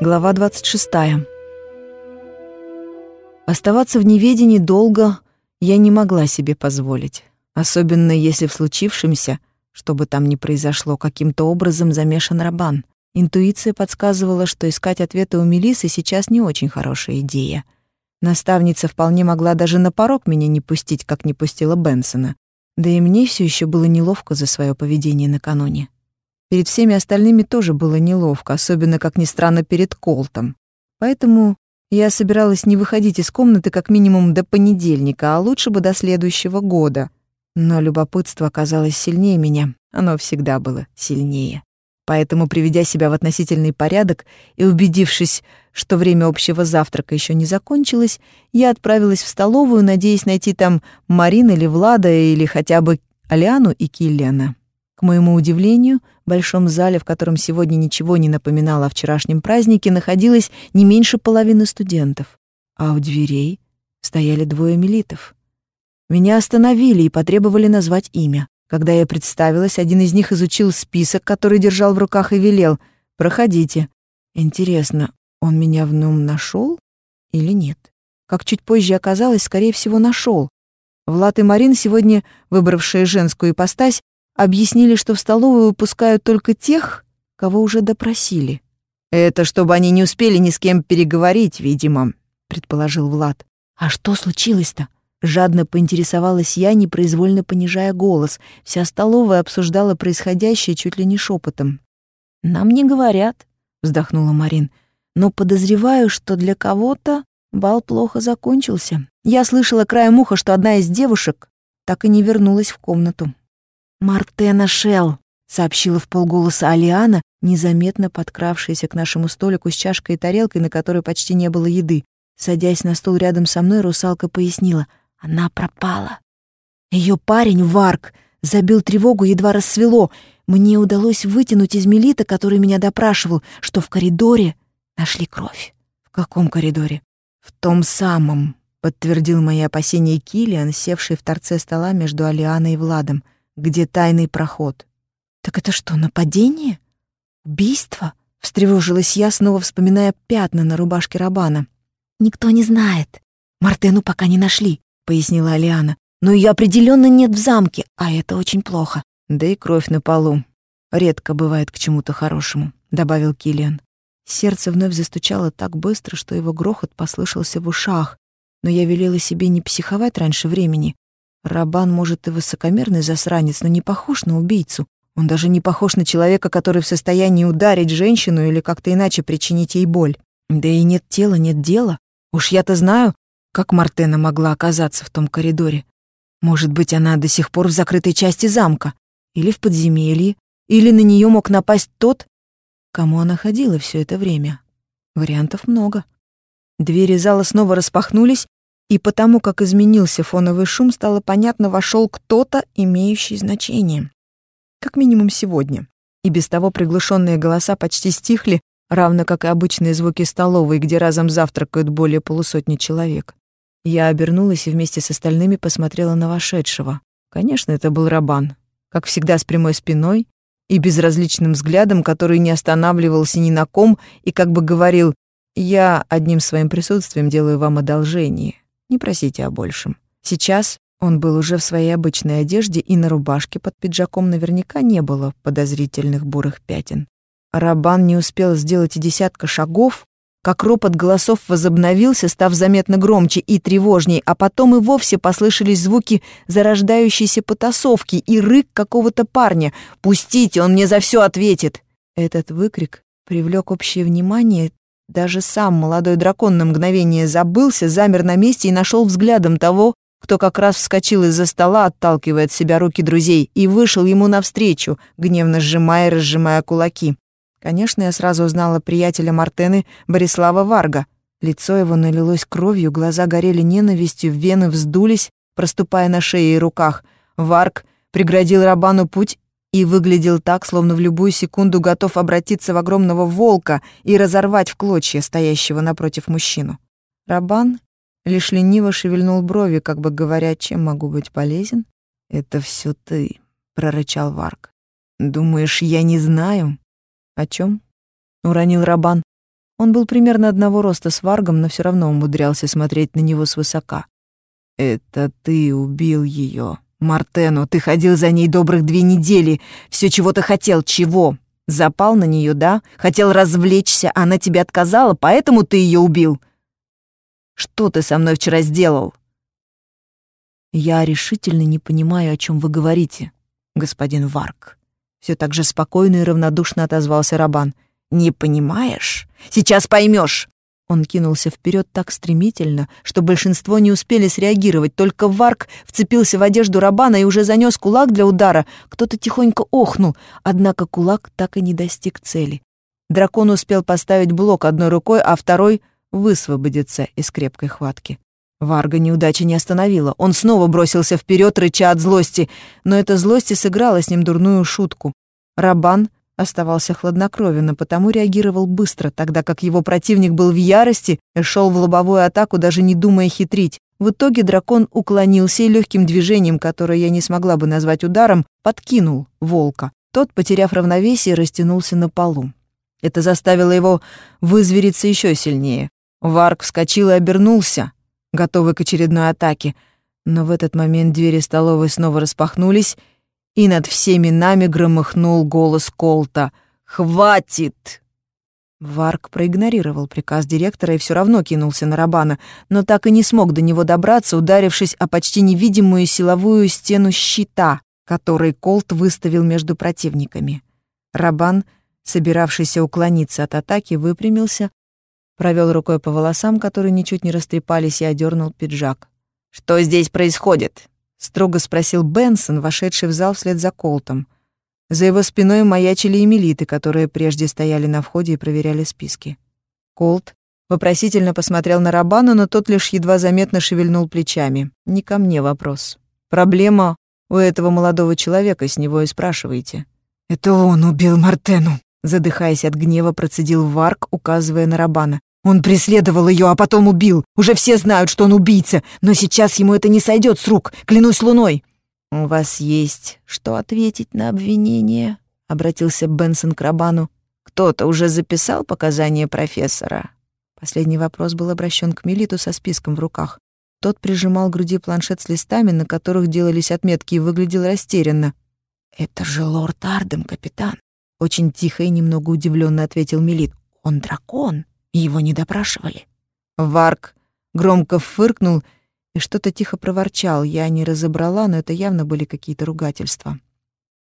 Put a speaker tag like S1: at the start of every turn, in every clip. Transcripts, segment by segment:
S1: Глава 26. Оставаться в неведении долго я не могла себе позволить, особенно если в случившемся, что бы там ни произошло, каким-то образом замешан Рабан. Интуиция подсказывала, что искать ответы у Мелисы сейчас не очень хорошая идея. Наставница вполне могла даже на порог меня не пустить, как не пустила Бенсона. Да и мне все еще было неловко за свое поведение накануне. Перед всеми остальными тоже было неловко, особенно, как ни странно, перед Колтом. Поэтому я собиралась не выходить из комнаты как минимум до понедельника, а лучше бы до следующего года. Но любопытство оказалось сильнее меня, оно всегда было сильнее. Поэтому, приведя себя в относительный порядок и убедившись, что время общего завтрака еще не закончилось, я отправилась в столовую, надеясь найти там Марин или Влада, или хотя бы Алиану и Киллиана. Моему удивлению, в большом зале, в котором сегодня ничего не напоминало о вчерашнем празднике, находилось не меньше половины студентов, а у дверей стояли двое милитов. Меня остановили и потребовали назвать имя. Когда я представилась, один из них изучил список, который держал в руках и велел «Проходите». Интересно, он меня в нем нашел или нет? Как чуть позже оказалось, скорее всего, нашел. Влад и Марин, сегодня выбравшие женскую ипостась, Объяснили, что в столовую выпускают только тех, кого уже допросили. «Это чтобы они не успели ни с кем переговорить, видимо», — предположил Влад. «А что случилось-то?» Жадно поинтересовалась я, непроизвольно понижая голос. Вся столовая обсуждала происходящее чуть ли не шепотом. «Нам не говорят», — вздохнула Марин. «Но подозреваю, что для кого-то бал плохо закончился. Я слышала краем уха, что одна из девушек так и не вернулась в комнату. «Мартена Шелл», — сообщила в полголоса Алиана, незаметно подкравшаяся к нашему столику с чашкой и тарелкой, на которой почти не было еды. Садясь на стул рядом со мной, русалка пояснила. Она пропала. Ее парень, Варк, забил тревогу, едва рассвело. Мне удалось вытянуть из Мелита, который меня допрашивал, что в коридоре нашли кровь. В каком коридоре? В том самом, подтвердил мои опасения Килиан, севший в торце стола между Алианой и Владом где тайный проход. «Так это что, нападение? Убийство?» — встревожилась я, снова вспоминая пятна на рубашке Рабана. «Никто не знает. Мартену пока не нашли», — пояснила Алиана. «Но ее определенно нет в замке, а это очень плохо. Да и кровь на полу. Редко бывает к чему-то хорошему», — добавил Килиан. Сердце вновь застучало так быстро, что его грохот послышался в ушах, но я велела себе не психовать раньше времени, Рабан, может, и высокомерный засранец, но не похож на убийцу. Он даже не похож на человека, который в состоянии ударить женщину или как-то иначе причинить ей боль. Да и нет тела, нет дела. Уж я-то знаю, как Мартена могла оказаться в том коридоре. Может быть, она до сих пор в закрытой части замка, или в подземелье, или на нее мог напасть тот, кому она ходила все это время. Вариантов много. Двери зала снова распахнулись, и потому, как изменился фоновый шум, стало понятно, вошел кто-то, имеющий значение. Как минимум сегодня. И без того приглушенные голоса почти стихли, равно как и обычные звуки столовой, где разом завтракают более полусотни человек. Я обернулась и вместе с остальными посмотрела на вошедшего. Конечно, это был Рабан. Как всегда, с прямой спиной и безразличным взглядом, который не останавливался ни на ком и как бы говорил «Я одним своим присутствием делаю вам одолжение. Не просите о большем. Сейчас он был уже в своей обычной одежде, и на рубашке под пиджаком наверняка не было подозрительных бурых пятен. Рабан не успел сделать и десятка шагов, как ропот голосов возобновился, став заметно громче и тревожней, а потом и вовсе послышались звуки зарождающейся потасовки и рык какого-то парня. «Пустите, он мне за все ответит!» Этот выкрик привлек общее внимание даже сам молодой дракон на мгновение забылся, замер на месте и нашел взглядом того, кто как раз вскочил из-за стола, отталкивая от себя руки друзей, и вышел ему навстречу, гневно сжимая и разжимая кулаки. Конечно, я сразу узнала приятеля Мартены Борислава Варга. Лицо его налилось кровью, глаза горели ненавистью, вены вздулись, проступая на шее и руках. Варг преградил Рабану путь и выглядел так, словно в любую секунду готов обратиться в огромного волка и разорвать в клочья стоящего напротив мужчину. Рабан лишь лениво шевельнул брови, как бы говоря, чем могу быть полезен. «Это все ты», — прорычал Варк. «Думаешь, я не знаю?» «О чем? уронил Рабан. Он был примерно одного роста с Варгом, но все равно умудрялся смотреть на него свысока. «Это ты убил ее, Мартену. Ты ходил за ней добрых две недели. Все чего ты хотел. Чего? Запал на нее, да? Хотел развлечься, а она тебе отказала, поэтому ты ее убил. Что ты со мной вчера сделал?» «Я решительно не понимаю, о чем вы говорите, господин Варк». Все так же спокойно и равнодушно отозвался Рабан. «Не понимаешь? Сейчас поймешь!» Он кинулся вперед так стремительно, что большинство не успели среагировать. Только Варк вцепился в одежду Рабана и уже занес кулак для удара. Кто-то тихонько охнул, однако кулак так и не достиг цели. Дракон успел поставить блок одной рукой, а второй — высвободиться из крепкой хватки. Варга неудача не остановила. Он снова бросился вперед, рыча от злости, но эта злость и сыграла с ним дурную шутку. Рабан оставался хладнокровен, а потому реагировал быстро, тогда как его противник был в ярости и шел в лобовую атаку, даже не думая хитрить. В итоге дракон уклонился и легким движением, которое я не смогла бы назвать ударом, подкинул волка. Тот, потеряв равновесие, растянулся на полу. Это заставило его вызвериться еще сильнее. Варк вскочил и обернулся, готовый к очередной атаке. Но в этот момент двери столовой снова распахнулись, и над всеми нами громыхнул голос Колта. «Хватит!» Варк проигнорировал приказ директора и все равно кинулся на Рабана, но так и не смог до него добраться, ударившись о почти невидимую силовую стену щита, который Колт выставил между противниками. Рабан, собиравшийся уклониться от атаки, выпрямился, провел рукой по волосам, которые ничуть не растрепались, и одернул пиджак. «Что здесь происходит?» Строго спросил Бенсон, вошедший в зал вслед за Колтом. За его спиной маячили эмилиты, которые прежде стояли на входе и проверяли списки. Колт вопросительно посмотрел на Рабана, но тот лишь едва заметно шевельнул плечами. «Не ко мне вопрос. Проблема у этого молодого человека, с него и спрашиваете». «Это он убил Мартену», — задыхаясь от гнева, процедил Варк, указывая на Рабана. Он преследовал ее, а потом убил. Уже все знают, что он убийца, но сейчас ему это не сойдет с рук, клянусь луной. «У вас есть что ответить на обвинение?» — обратился Бенсон к Рабану. «Кто-то уже записал показания профессора?» Последний вопрос был обращен к Мелиту со списком в руках. Тот прижимал к груди планшет с листами, на которых делались отметки, и выглядел растерянно. «Это же лорд Ардем, капитан!» Очень тихо и немного удивленно ответил Мелит. «Он дракон!» Его не допрашивали. Варк громко фыркнул и что-то тихо проворчал. Я не разобрала, но это явно были какие-то ругательства.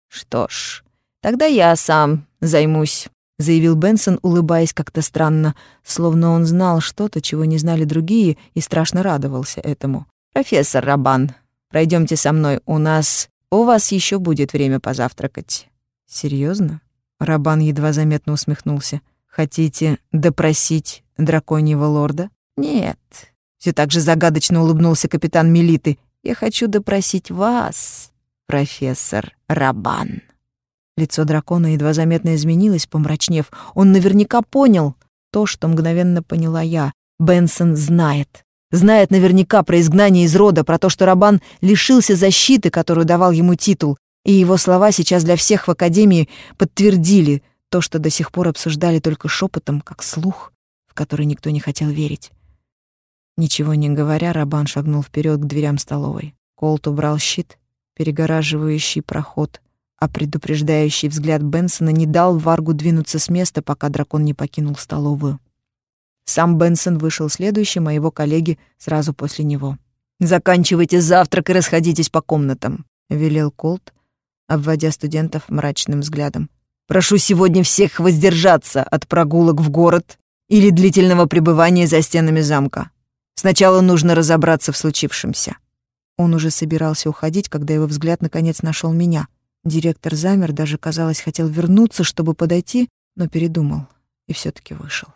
S1: «Что ж, тогда я сам займусь», — заявил Бенсон, улыбаясь как-то странно, словно он знал что-то, чего не знали другие, и страшно радовался этому. «Профессор Рабан, пройдемте со мной, у нас... У вас еще будет время позавтракать». «Серьезно?» Рабан едва заметно усмехнулся. Хотите допросить драконьего лорда? Нет. Все так же загадочно улыбнулся капитан Мелиты. Я хочу допросить вас, профессор Рабан. Лицо дракона едва заметно изменилось, помрачнев. Он наверняка понял то, что мгновенно поняла я. Бенсон знает. Знает наверняка про изгнание из рода, про то, что Рабан лишился защиты, которую давал ему титул. И его слова сейчас для всех в Академии подтвердили то, что до сих пор обсуждали только шепотом, как слух, в который никто не хотел верить. Ничего не говоря, Рабан шагнул вперед к дверям столовой. Колт убрал щит, перегораживающий проход, а предупреждающий взгляд Бенсона не дал Варгу двинуться с места, пока дракон не покинул столовую. Сам Бенсон вышел следующим, а его коллеги сразу после него. «Заканчивайте завтрак и расходитесь по комнатам», — велел Колт, обводя студентов мрачным взглядом. Прошу сегодня всех воздержаться от прогулок в город или длительного пребывания за стенами замка. Сначала нужно разобраться в случившемся». Он уже собирался уходить, когда его взгляд наконец нашел меня. Директор замер, даже, казалось, хотел вернуться, чтобы подойти, но передумал и все таки вышел.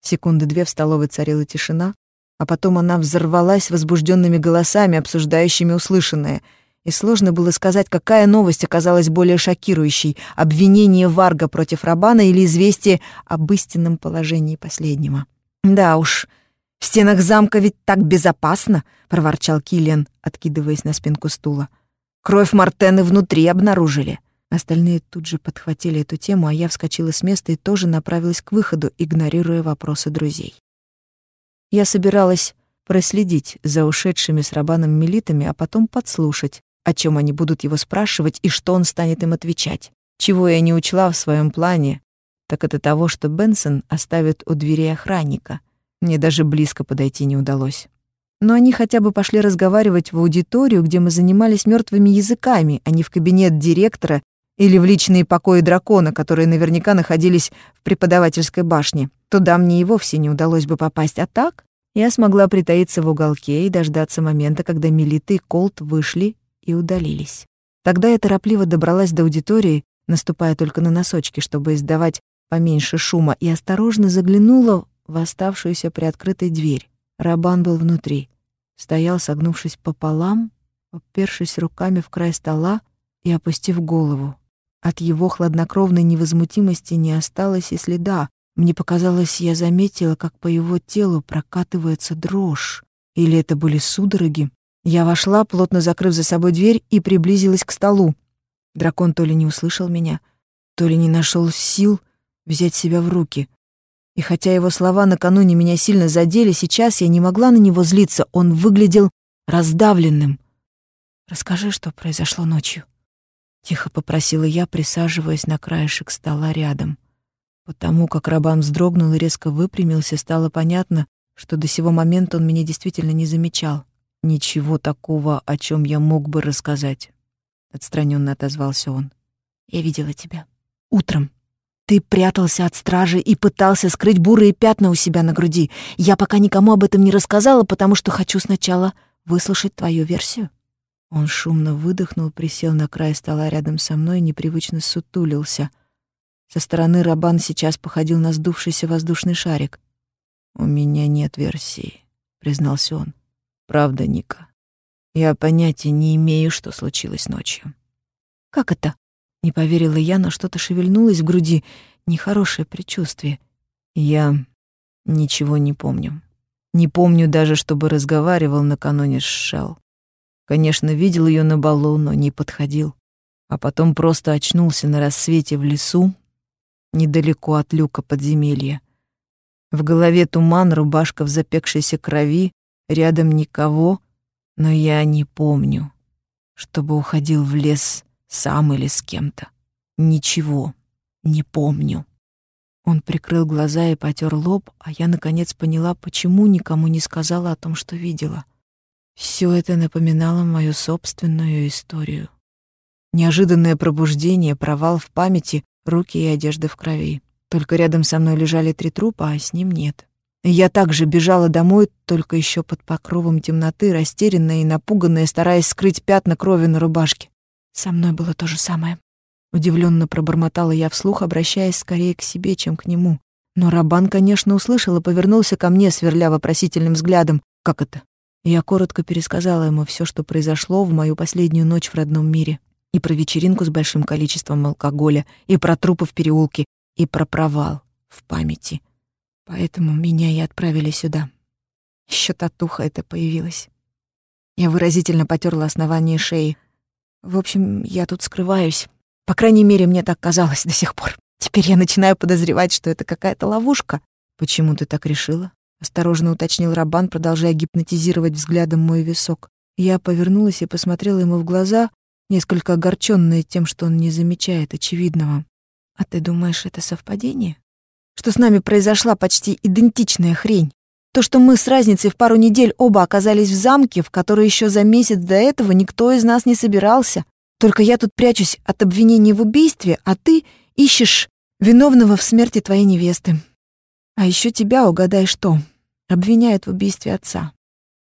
S1: Секунды две в столовой царила тишина, а потом она взорвалась возбужденными голосами, обсуждающими услышанное — и сложно было сказать, какая новость оказалась более шокирующей — обвинение Варга против Рабана или известие об истинном положении последнего. «Да уж, в стенах замка ведь так безопасно», — проворчал Киллиан, откидываясь на спинку стула. «Кровь Мартены внутри обнаружили. Остальные тут же подхватили эту тему, а я вскочила с места и тоже направилась к выходу, игнорируя вопросы друзей. Я собиралась проследить за ушедшими с Рабаном милитами, а потом подслушать, о чем они будут его спрашивать и что он станет им отвечать. Чего я не учла в своем плане, так это того, что Бенсон оставит у двери охранника. Мне даже близко подойти не удалось. Но они хотя бы пошли разговаривать в аудиторию, где мы занимались мертвыми языками, а не в кабинет директора или в личные покои дракона, которые наверняка находились в преподавательской башне. Туда мне и вовсе не удалось бы попасть, а так я смогла притаиться в уголке и дождаться момента, когда Мелита и Колт вышли и удалились. Тогда я торопливо добралась до аудитории, наступая только на носочки, чтобы издавать поменьше шума, и осторожно заглянула в оставшуюся приоткрытой дверь. Рабан был внутри. Стоял, согнувшись пополам, опершись руками в край стола и опустив голову. От его хладнокровной невозмутимости не осталось и следа. Мне показалось, я заметила, как по его телу прокатывается дрожь. Или это были судороги. Я вошла, плотно закрыв за собой дверь, и приблизилась к столу. Дракон то ли не услышал меня, то ли не нашел сил взять себя в руки. И хотя его слова накануне меня сильно задели, сейчас я не могла на него злиться. Он выглядел раздавленным. «Расскажи, что произошло ночью», Тихо попросила я, присаживаясь на краешек стола рядом. Потому как Рабан вздрогнул и резко выпрямился, стало понятно, что до сего момента он меня действительно не замечал. Ничего такого, о чем я мог бы рассказать. Отстраненно отозвался он. Я видела тебя. Утром. Ты прятался от стражи и пытался скрыть бурые пятна у себя на груди. Я пока никому об этом не рассказала, потому что хочу сначала выслушать твою версию. Он шумно выдохнул, присел на край стола рядом со мной и непривычно сутулился. Со стороны Рабан сейчас походил на сдувшийся воздушный шарик. «У меня нет версии», — признался он. «Правда, Ника. Я понятия не имею, что случилось ночью». «Как это?» — не поверила я, но что-то шевельнулось в груди. Нехорошее предчувствие. Я ничего не помню. Не помню даже, чтобы разговаривал накануне с Шелл. Конечно, видел ее на балу, но не подходил. А потом просто очнулся на рассвете в лесу, недалеко от люка подземелья. В голове туман, рубашка в запекшейся крови, рядом никого, но я не помню, чтобы уходил в лес сам или с кем-то. Ничего не помню. Он прикрыл глаза и потер лоб, а я наконец поняла, почему никому не сказала о том, что видела. Все это напоминало мою собственную историю. Неожиданное пробуждение, провал в памяти, руки и одежда в крови. Только рядом со мной лежали три трупа, а с ним нет. Я также бежала домой, только еще под покровом темноты, растерянная и напуганная, стараясь скрыть пятна крови на рубашке. Со мной было то же самое. Удивленно пробормотала я вслух, обращаясь скорее к себе, чем к нему. Но Рабан, конечно, услышал и повернулся ко мне, сверля вопросительным взглядом. Как это? Я коротко пересказала ему все, что произошло в мою последнюю ночь в родном мире. И про вечеринку с большим количеством алкоголя, и про трупы в переулке, и про провал в памяти. Поэтому меня и отправили сюда. Еще татуха это появилась. Я выразительно потерла основание шеи. В общем, я тут скрываюсь. По крайней мере, мне так казалось до сих пор. Теперь я начинаю подозревать, что это какая-то ловушка. Почему ты так решила? Осторожно уточнил Рабан, продолжая гипнотизировать взглядом мой висок. Я повернулась и посмотрела ему в глаза, несколько огорченная тем, что он не замечает очевидного. «А ты думаешь, это совпадение? Что с нами произошла почти идентичная хрень? То, что мы с разницей в пару недель оба оказались в замке, в который еще за месяц до этого никто из нас не собирался. Только я тут прячусь от обвинений в убийстве, а ты ищешь виновного в смерти твоей невесты. А еще тебя, угадай что, Обвиняют в убийстве отца.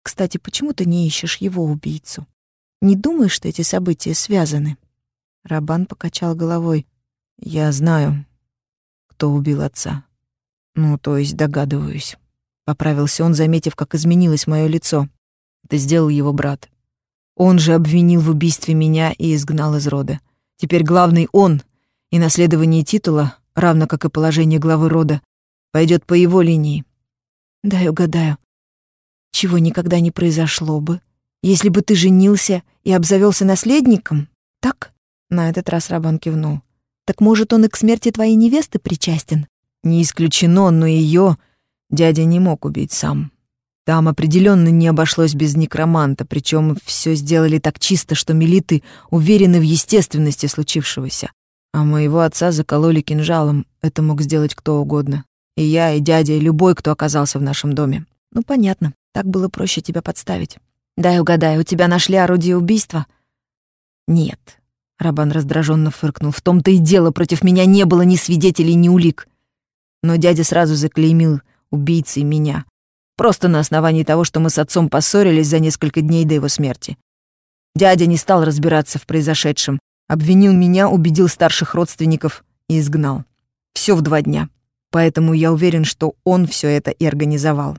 S1: Кстати, почему ты не ищешь его убийцу? Не думаешь, что эти события связаны?» Рабан покачал головой. «Я знаю, кто убил отца. Ну, то есть догадываюсь». Поправился он, заметив, как изменилось мое лицо. Это сделал его брат. Он же обвинил в убийстве меня и изгнал из рода. Теперь главный он, и наследование титула, равно как и положение главы рода, пойдет по его линии. Дай угадаю. Чего никогда не произошло бы, если бы ты женился и обзавелся наследником, так? На этот раз Рабан кивнул. «Так может, он и к смерти твоей невесты причастен?» «Не исключено, но ее дядя не мог убить сам. Там определенно не обошлось без некроманта, причем все сделали так чисто, что милиты уверены в естественности случившегося. А моего отца закололи кинжалом, это мог сделать кто угодно. И я, и дядя, и любой, кто оказался в нашем доме. Ну, понятно, так было проще тебя подставить. Дай угадаю, у тебя нашли орудие убийства? Нет. Рабан раздраженно фыркнул. В том-то и дело, против меня не было ни свидетелей, ни улик. Но дядя сразу заклеймил убийцей меня. Просто на основании того, что мы с отцом поссорились за несколько дней до его смерти. Дядя не стал разбираться в произошедшем, обвинил меня, убедил старших родственников и изгнал. Все в два дня. Поэтому я уверен, что он все это и организовал.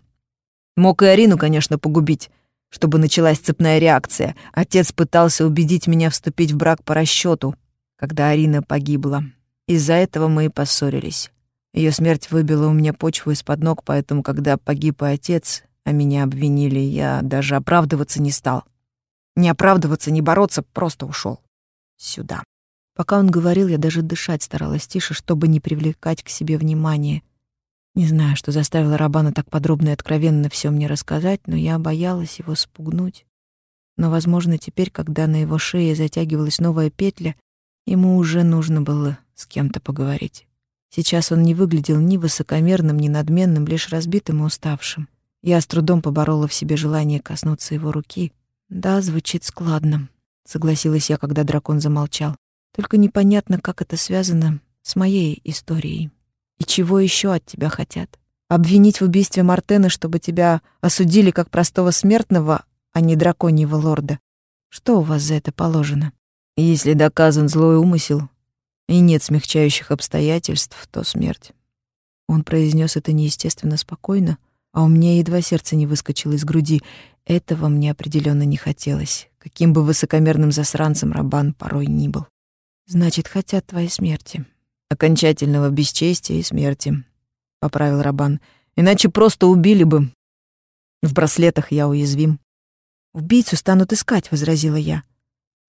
S1: Мог и Арину, конечно, погубить, чтобы началась цепная реакция. Отец пытался убедить меня вступить в брак по расчету, когда Арина погибла. Из-за этого мы и поссорились. Ее смерть выбила у меня почву из-под ног, поэтому, когда погиб и отец, а меня обвинили, я даже оправдываться не стал. Не оправдываться, не бороться, просто ушел Сюда. Пока он говорил, я даже дышать старалась тише, чтобы не привлекать к себе внимания. Не знаю, что заставило Рабана так подробно и откровенно все мне рассказать, но я боялась его спугнуть. Но, возможно, теперь, когда на его шее затягивалась новая петля, ему уже нужно было с кем-то поговорить. Сейчас он не выглядел ни высокомерным, ни надменным, лишь разбитым и уставшим. Я с трудом поборола в себе желание коснуться его руки. «Да, звучит складно», — согласилась я, когда дракон замолчал. «Только непонятно, как это связано с моей историей. И чего еще от тебя хотят? Обвинить в убийстве Мартена, чтобы тебя осудили как простого смертного, а не драконьего лорда? Что у вас за это положено? Если доказан злой умысел, и нет смягчающих обстоятельств, то смерть. Он произнес это неестественно спокойно, а у меня едва сердце не выскочило из груди. Этого мне определенно не хотелось, каким бы высокомерным засранцем Рабан порой ни был. «Значит, хотят твоей смерти». «Окончательного бесчестия и смерти», — поправил Рабан. «Иначе просто убили бы. В браслетах я уязвим». «Убийцу станут искать», — возразила я.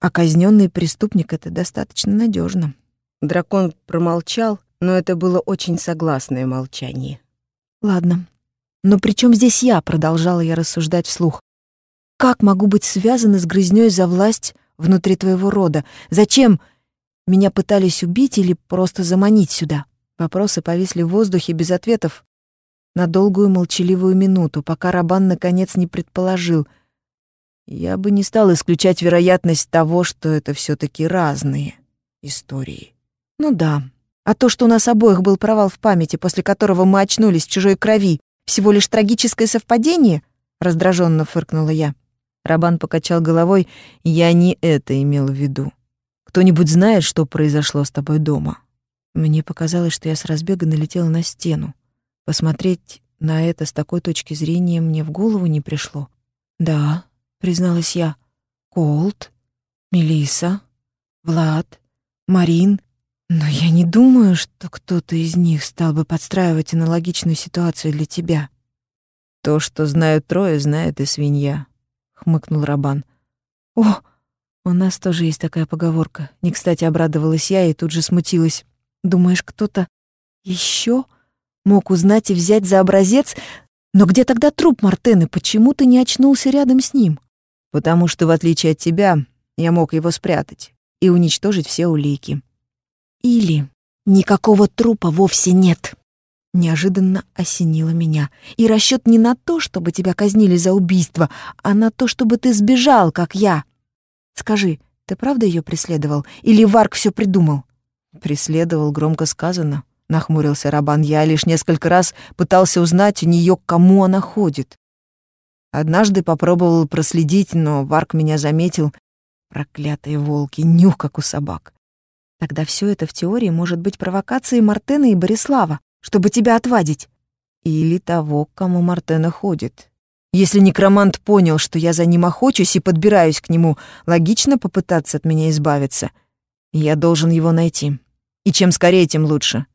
S1: «А казненный преступник — это достаточно надежно. Дракон промолчал, но это было очень согласное молчание. «Ладно. Но при чем здесь я?» — продолжала я рассуждать вслух. «Как могу быть связана с грызнёй за власть внутри твоего рода? Зачем меня пытались убить или просто заманить сюда?» Вопросы повисли в воздухе без ответов на долгую молчаливую минуту, пока Рабан наконец не предположил. Я бы не стал исключать вероятность того, что это все таки разные истории. Ну да. А то, что у нас обоих был провал в памяти, после которого мы очнулись в чужой крови, всего лишь трагическое совпадение? Раздраженно фыркнула я. Рабан покачал головой. Я не это имел в виду. Кто-нибудь знает, что произошло с тобой дома? Мне показалось, что я с разбега налетела на стену. Посмотреть на это с такой точки зрения мне в голову не пришло. Да, призналась я. Колт, Мелиса, Влад, Марин, но я не думаю, что кто-то из них стал бы подстраивать аналогичную ситуацию для тебя. То, что знают трое, знает и свинья, хмыкнул Рабан. О, у нас тоже есть такая поговорка. Не кстати обрадовалась я и тут же смутилась. Думаешь, кто-то еще мог узнать и взять за образец? Но где тогда труп Мартены? Почему ты не очнулся рядом с ним? Потому что, в отличие от тебя, я мог его спрятать и уничтожить все улики. Или никакого трупа вовсе нет. Неожиданно осенило меня. И расчет не на то, чтобы тебя казнили за убийство, а на то, чтобы ты сбежал, как я. Скажи, ты правда ее преследовал? Или Варк все придумал? Преследовал, громко сказано. Нахмурился Рабан. Я лишь несколько раз пытался узнать у нее, к кому она ходит. Однажды попробовал проследить, но Варк меня заметил. Проклятые волки, нюх, как у собак. Тогда все это в теории может быть провокацией Мартена и Борислава, чтобы тебя отвадить. Или того, к кому Мартена ходит. Если некромант понял, что я за ним охочусь и подбираюсь к нему, логично попытаться от меня избавиться. Я должен его найти. И чем скорее, тем лучше.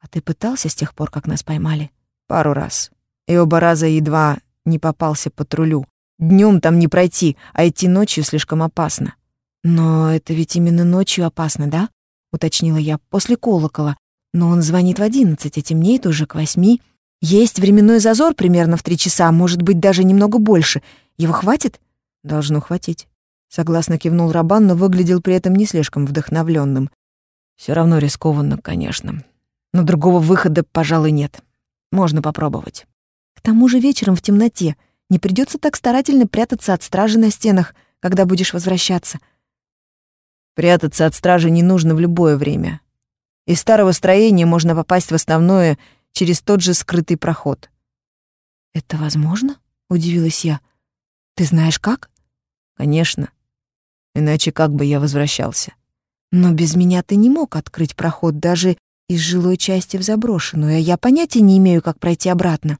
S1: А ты пытался с тех пор, как нас поймали? Пару раз. И оба раза едва не попался патрулю. Днем там не пройти, а идти ночью слишком опасно. «Но это ведь именно ночью опасно, да?» — уточнила я. «После колокола. Но он звонит в одиннадцать, а темнеет уже к восьми. Есть временной зазор примерно в три часа, может быть, даже немного больше. Его хватит?» «Должно хватить». Согласно кивнул Рабан, но выглядел при этом не слишком вдохновленным. Все равно рискованно, конечно. Но другого выхода, пожалуй, нет. Можно попробовать. К тому же вечером в темноте не придется так старательно прятаться от стражи на стенах, когда будешь возвращаться. Прятаться от стражи не нужно в любое время. Из старого строения можно попасть в основное через тот же скрытый проход. «Это возможно?» — удивилась я. «Ты знаешь как?» «Конечно. Иначе как бы я возвращался?» «Но без меня ты не мог открыть проход даже из жилой части в заброшенную, а я понятия не имею, как пройти обратно».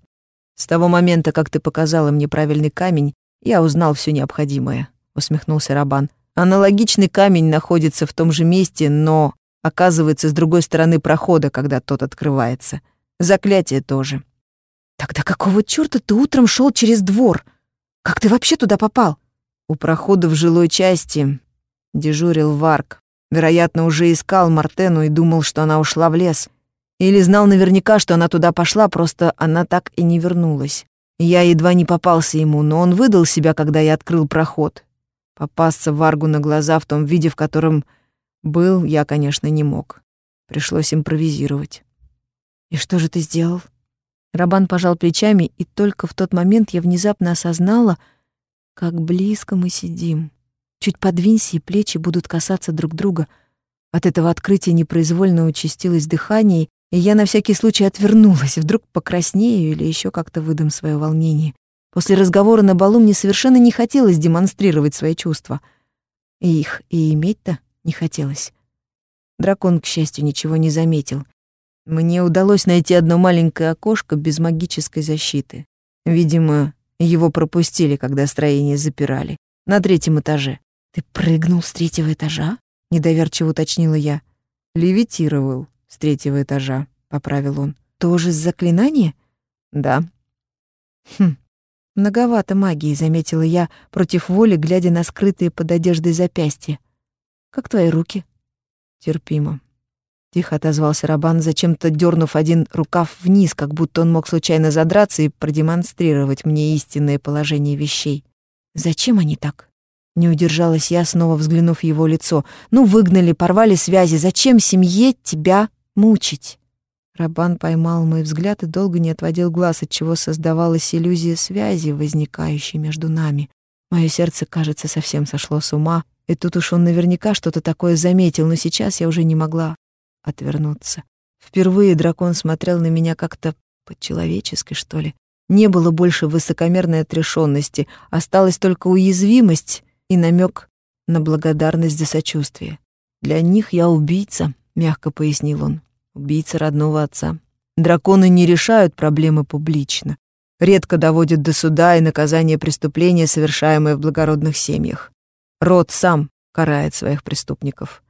S1: «С того момента, как ты показала мне правильный камень, я узнал все необходимое», — усмехнулся Рабан. Аналогичный камень находится в том же месте, но оказывается с другой стороны прохода, когда тот открывается. Заклятие тоже. Тогда какого чёрта ты утром шел через двор? Как ты вообще туда попал? У прохода в жилой части дежурил Варк. Вероятно, уже искал Мартену и думал, что она ушла в лес. Или знал наверняка, что она туда пошла, просто она так и не вернулась. Я едва не попался ему, но он выдал себя, когда я открыл проход. Попасться Варгу на глаза в том виде, в котором был, я, конечно, не мог. Пришлось импровизировать. «И что же ты сделал?» Рабан пожал плечами, и только в тот момент я внезапно осознала, как близко мы сидим. Чуть подвинься, и плечи будут касаться друг друга. От этого открытия непроизвольно участилось дыхание, и я на всякий случай отвернулась, вдруг покраснею или еще как-то выдам свое волнение. После разговора на балу мне совершенно не хотелось демонстрировать свои чувства. Их и иметь-то не хотелось. Дракон, к счастью, ничего не заметил. Мне удалось найти одно маленькое окошко без магической защиты. Видимо, его пропустили, когда строение запирали. На третьем этаже. «Ты прыгнул с третьего этажа?» — недоверчиво уточнила я. «Левитировал с третьего этажа», — поправил он. «Тоже с заклинания?» «Да». «Хм, Многовато магии, заметила я, против воли, глядя на скрытые под одеждой запястья. Как твои руки? Терпимо. Тихо отозвался Рабан, зачем-то дернув один рукав вниз, как будто он мог случайно задраться и продемонстрировать мне истинное положение вещей. Зачем они так? Не удержалась я, снова взглянув в его лицо. Ну, выгнали, порвали связи. Зачем семье тебя мучить? Рабан поймал мой взгляд и долго не отводил глаз, от чего создавалась иллюзия связи, возникающей между нами. Мое сердце, кажется, совсем сошло с ума, и тут уж он наверняка что-то такое заметил, но сейчас я уже не могла отвернуться. Впервые дракон смотрел на меня как-то по-человечески, что ли. Не было больше высокомерной отрешенности, осталась только уязвимость и намек на благодарность за сочувствие. «Для них я убийца», — мягко пояснил он убийца родного отца. Драконы не решают проблемы публично, редко доводят до суда и наказания преступления, совершаемые в благородных семьях. Род сам карает своих преступников.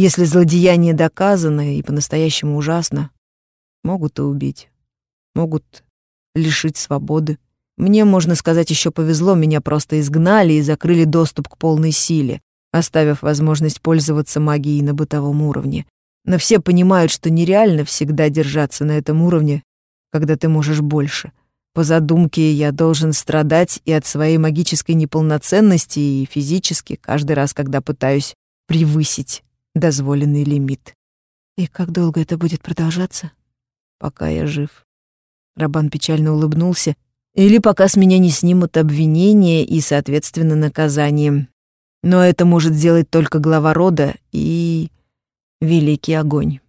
S1: Если злодеяние доказано и по-настоящему ужасно, могут и убить, могут лишить свободы. Мне, можно сказать, еще повезло, меня просто изгнали и закрыли доступ к полной силе, оставив возможность пользоваться магией на бытовом уровне. Но все понимают, что нереально всегда держаться на этом уровне, когда ты можешь больше. По задумке я должен страдать и от своей магической неполноценности, и физически, каждый раз, когда пытаюсь превысить дозволенный лимит. И как долго это будет продолжаться? Пока я жив. Рабан печально улыбнулся. Или пока с меня не снимут обвинения и, соответственно, наказание. Но это может сделать только глава рода и великий огонь.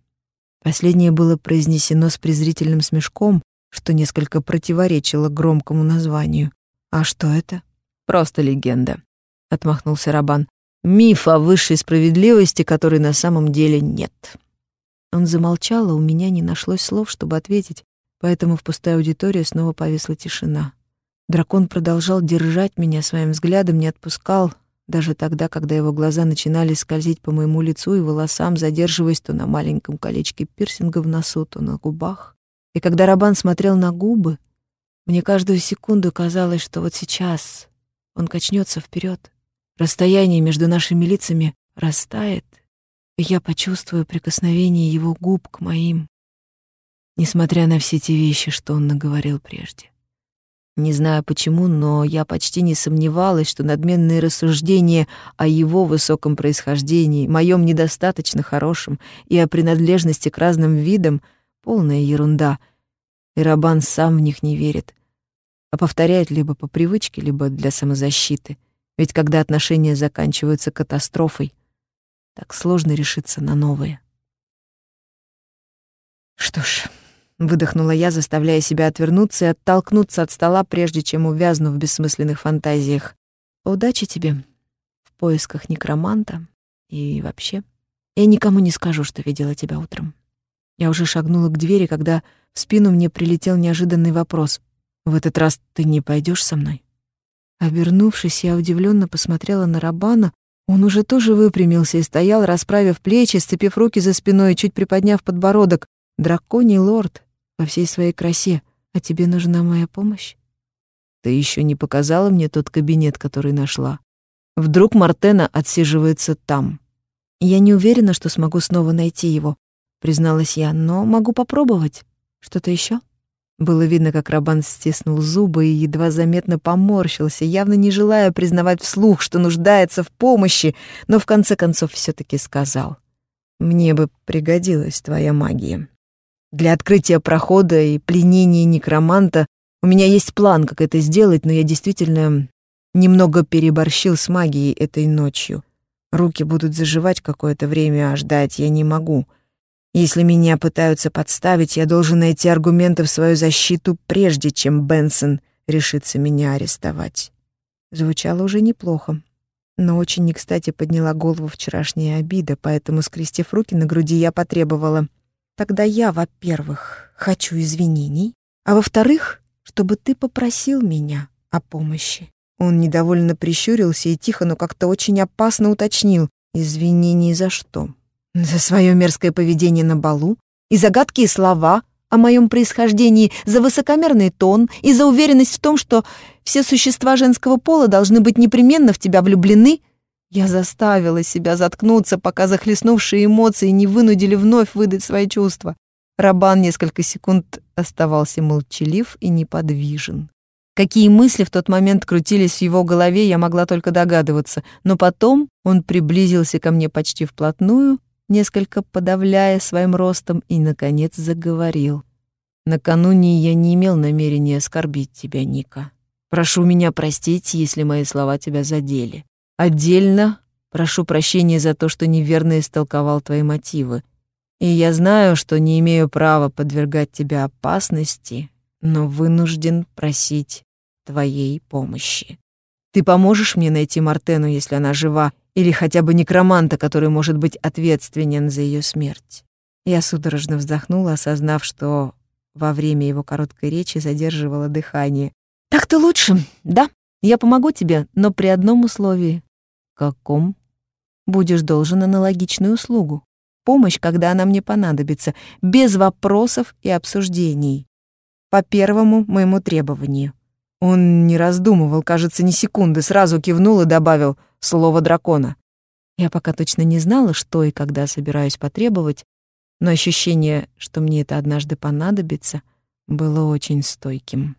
S1: Последнее было произнесено с презрительным смешком, что несколько противоречило громкому названию. «А что это?» «Просто легенда», — отмахнулся Рабан. «Миф о высшей справедливости, которой на самом деле нет». Он замолчал, а у меня не нашлось слов, чтобы ответить, поэтому в пустой аудитории снова повисла тишина. Дракон продолжал держать меня своим взглядом, не отпускал, даже тогда, когда его глаза начинали скользить по моему лицу и волосам, задерживаясь то на маленьком колечке пирсинга в носу, то на губах. И когда Рабан смотрел на губы, мне каждую секунду казалось, что вот сейчас он качнется вперед, расстояние между нашими лицами растает, и я почувствую прикосновение его губ к моим, несмотря на все те вещи, что он наговорил прежде. Не знаю почему, но я почти не сомневалась, что надменные рассуждения о его высоком происхождении, моем недостаточно хорошем и о принадлежности к разным видам — полная ерунда. И Рабан сам в них не верит, а повторяет либо по привычке, либо для самозащиты. Ведь когда отношения заканчиваются катастрофой, так сложно решиться на новые. Что ж... Выдохнула я, заставляя себя отвернуться и оттолкнуться от стола, прежде чем увязну в бессмысленных фантазиях. Удачи тебе в поисках некроманта и вообще. Я никому не скажу, что видела тебя утром. Я уже шагнула к двери, когда в спину мне прилетел неожиданный вопрос. «В этот раз ты не пойдешь со мной?» Обернувшись, я удивленно посмотрела на Рабана. Он уже тоже выпрямился и стоял, расправив плечи, сцепив руки за спиной и чуть приподняв подбородок. Драконий лорд, во всей своей красе, а тебе нужна моя помощь? Ты еще не показала мне тот кабинет, который нашла. Вдруг Мартена отсиживается там. Я не уверена, что смогу снова найти его, призналась я, но могу попробовать. Что-то еще? Было видно, как Рабан стиснул зубы и едва заметно поморщился, явно не желая признавать вслух, что нуждается в помощи, но в конце концов все таки сказал. «Мне бы пригодилась твоя магия». Для открытия прохода и пленения некроманта у меня есть план, как это сделать, но я действительно немного переборщил с магией этой ночью. Руки будут заживать какое-то время, а ждать я не могу. Если меня пытаются подставить, я должен найти аргументы в свою защиту, прежде чем Бенсон решится меня арестовать. Звучало уже неплохо, но очень не кстати подняла голову вчерашняя обида, поэтому, скрестив руки на груди, я потребовала — Тогда я, во-первых, хочу извинений, а во-вторых, чтобы ты попросил меня о помощи. Он недовольно прищурился и тихо, но как-то очень опасно уточнил. Извинений за что? За свое мерзкое поведение на балу и загадкие слова о моем происхождении, за высокомерный тон и за уверенность в том, что все существа женского пола должны быть непременно в тебя влюблены я заставила себя заткнуться, пока захлестнувшие эмоции не вынудили вновь выдать свои чувства. Рабан несколько секунд оставался молчалив и неподвижен. Какие мысли в тот момент крутились в его голове, я могла только догадываться, но потом он приблизился ко мне почти вплотную, несколько подавляя своим ростом, и, наконец, заговорил. «Накануне я не имел намерения оскорбить тебя, Ника. Прошу меня простить, если мои слова тебя задели. Отдельно прошу прощения за то, что неверно истолковал твои мотивы. И я знаю, что не имею права подвергать тебя опасности, но вынужден просить твоей помощи. Ты поможешь мне найти Мартену, если она жива, или хотя бы некроманта, который может быть ответственен за ее смерть. Я судорожно вздохнула, осознав, что во время его короткой речи задерживала дыхание. «Так-то лучше, да? Я помогу тебе, но при одном условии. «Каком?» «Будешь должен аналогичную услугу. Помощь, когда она мне понадобится, без вопросов и обсуждений. По первому моему требованию». Он не раздумывал, кажется, ни секунды, сразу кивнул и добавил слово дракона. Я пока точно не знала, что и когда собираюсь потребовать, но ощущение, что мне это однажды понадобится, было очень стойким.